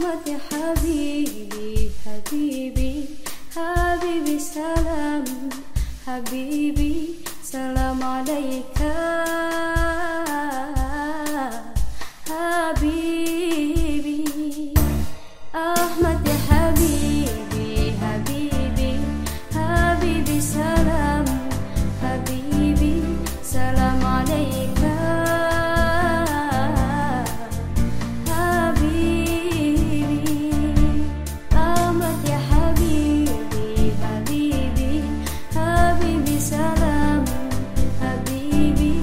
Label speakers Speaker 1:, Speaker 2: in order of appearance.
Speaker 1: rahmati habibi habibi habibi salam habibi salam alaika baby.